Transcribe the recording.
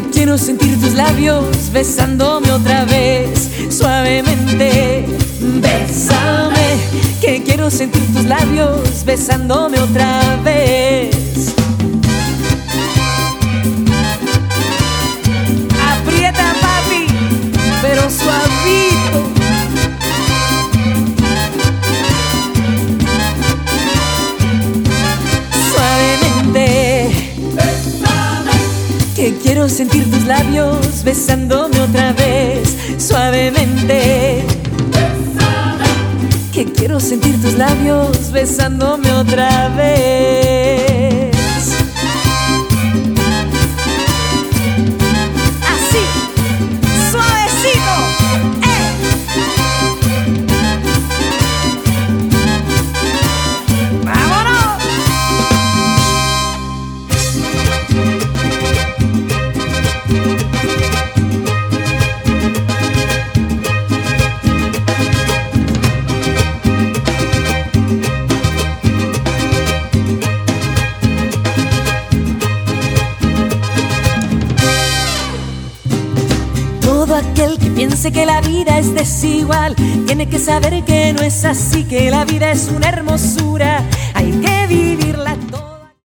quiero sentir tus labios besándome otra vez, suavemente. Bésame, que quiero sentir tus labios besándome otra vez. Quiero sentir tus labios besándome otra vez, suavemente. Que quiero sentir tus labios besándome otra vez. Todo aquel que piense que la vida es desigual tiene que saber que no es así, que la vida es una hermosura,